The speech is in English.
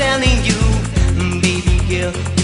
telling you, baby girl.